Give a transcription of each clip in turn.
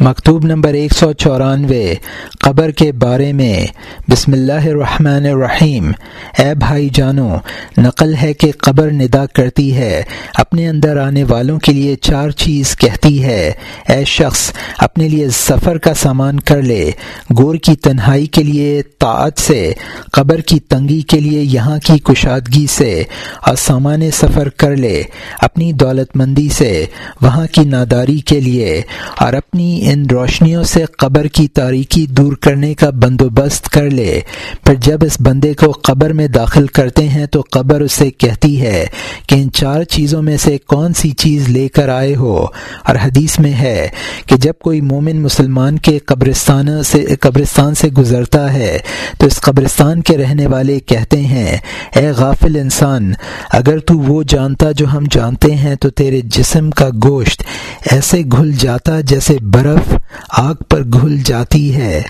مکتوب نمبر ایک سو چورانوے، قبر کے بارے میں، بسم اللہ الرحمن الرحیم۔ اے بھائی جانو، نقل ہے کہ قبر ندا کرتی ہے، اپنے اندر آنے والوں کے لیے چار چیز کہتی ہے۔ اے شخص، اپنے لیے سفر کا سامان کر لے، گور کی تنہائی کے لیے طاعت سے، قبر کی تنگی کے لیے یہاں کی کشادگی سے، اور سامان سفر کر لے، اپنی دولت مندی سے، وہاں کی ناداری کے لیے، اور اپنی ان روشنیوں سے قبر کی تاریکی دور کرنے کا بندوبست کر لے۔ پھر جب اس بندے کو قبر میں داخل کرتے ہیں تو قبر اسے کہتی ہے کہ ان چار چیزوں میں سے کون سی چیز لے کر آئے ہو۔ اور حدیث میں ہے کہ جب کوئی مومن مسلمان کے قبرستان سے قبرستان سے گزرتا ہے تو اس قبرستان کے رہنے والے کہتے ہیں، اے غافل انسان، اگر تو وہ جانتا جو ہم جانتے ہیں تو تیرے جسم کا گوشت ایسے گھل جاتا جیسے برف آگ پر گھل جاتی ہے۔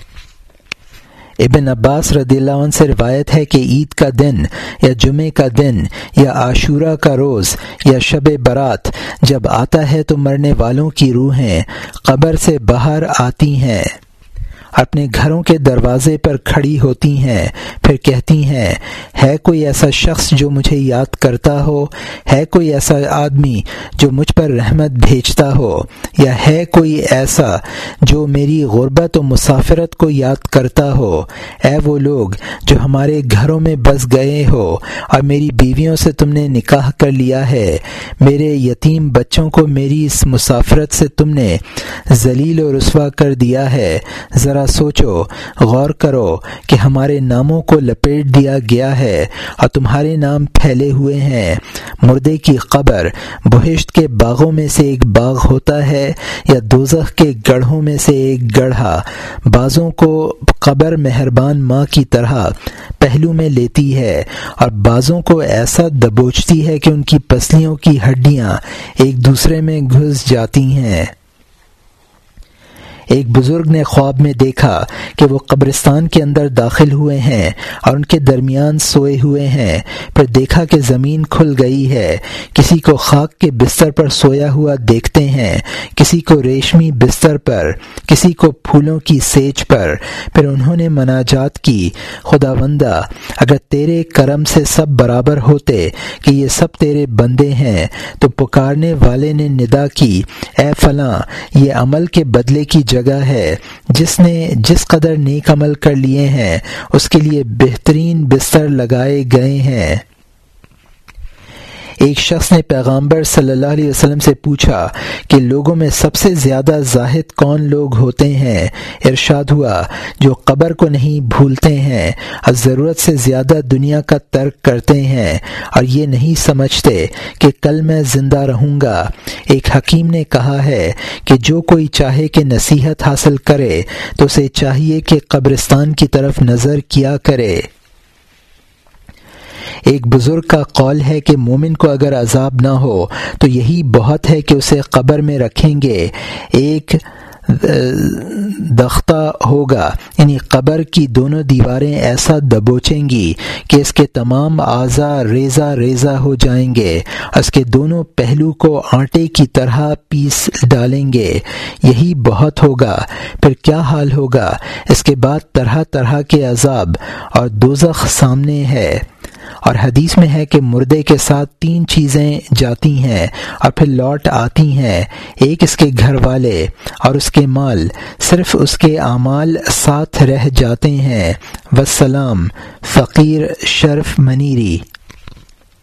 ابن عباس رضی اللہ عنہ سے روایت ہے کہ عید کا دن یا جمعے کا دن یا عاشورہ کا روز یا شب برات جب آتا ہے تو مرنے والوں کی روحیں قبر سے باہر آتی ہیں۔ اپنے گھروں کے دروازے پر کھڑی ہوتی ہیں۔ پھر کہتی ہیں، ہے کوئی ایسا شخص جو مجھے یاد کرتا ہو؟ ہے کوئی ایسا آدمی جو مجھ پر رحمت بھیجتا ہو؟ یا ہے کوئی ایسا جو میری غربت و مسافرت کو یاد کرتا ہو؟ اے وہ لوگ جو ہمارے گھروں میں بس گئے ہو اور میری بیویوں سے تم نے نکاح کر لیا ہے۔ میرے یتیم بچوں کو میری اس مسافرت سے تم نے ذلیل و رسوا کر دیا ہے۔ ذرا سوچو، غور کرو کہ ہمارے ناموں کو لپیٹ دیا گیا ہے اور تمہارے نام پھیلے ہوئے ہیں۔ مردے کی قبر بہشت کے باغوں میں سے ایک باغ ہوتا ہے یا دوزخ کے گڑھوں میں سے ایک گڑھا۔ بعضوں کو قبر مہربان ماں کی طرح پہلو میں لیتی ہے اور بعضوں کو ایسا دبوچتی ہے کہ ان کی پسلیوں کی ہڈیاں ایک دوسرے میں گھس جاتی ہیں۔ ایک بزرگ نے خواب میں دیکھا کہ وہ قبرستان کے اندر داخل ہوئے ہیں اور ان کے درمیان سوئے ہوئے ہیں، پھر دیکھا کہ زمین کھل گئی ہے۔ کسی کو خاک کے بستر پر سویا ہوا دیکھتے ہیں، کسی کو ریشمی بستر پر، کسی کو پھولوں کی سیچ پر۔ پھر انہوں نے مناجات کی خدا بندہ اگر تیرے کرم سے سب برابر ہوتے کہ یہ سب تیرے بندے ہیں، تو پکارنے والے نے ندا کی، اے فلاں، یہ عمل کے بدلے کی جگہ جگہ ہے جس نے جس قدر نیک عمل کر لیے ہیں، اس کے لیے بہترین بستر لگائے گئے ہیں۔ ایک شخص نے پیغامبر صلی اللہ علیہ وسلم سے پوچھا کہ لوگوں میں سب سے زیادہ زاہد کون لوگ ہوتے ہیں؟ ارشاد ہوا، جو قبر کو نہیں بھولتے ہیں، اور ضرورت سے زیادہ دنیا کا ترک کرتے ہیں، اور یہ نہیں سمجھتے کہ کل میں زندہ رہوں گا۔ ایک حکیم نے کہا ہے کہ جو کوئی چاہے کہ نصیحت حاصل کرے، تو اسے چاہیے کہ قبرستان کی طرف نظر کیا کرے۔ ایک بزرگ کا قول ہے کہ مومن کو اگر عذاب نہ ہو، تو یہی بہت ہے کہ اسے قبر میں رکھیں گے۔ ایک دختہ ہوگا۔ یعنی قبر کی دونوں دیواریں ایسا دبوچیں گی کہ اس کے تمام اعضا ریزہ ریزہ ہو جائیں گے۔ اس کے دونوں پہلو کو آٹے کی طرح پیس ڈالیں گے۔ یہی بہت ہوگا۔ پھر کیا حال ہوگا؟ اس کے بعد طرح طرح کے عذاب اور دوزخ سامنے ہے۔ اور حدیث میں ہے کہ مردے کے ساتھ تین چیزیں جاتی ہیں اور پھر لوٹ آتی ہیں، ایک اس کے گھر والے اور اس کے مال، صرف اس کے اعمال ساتھ رہ جاتے ہیں۔ وسلام فقیر شرف منیری۔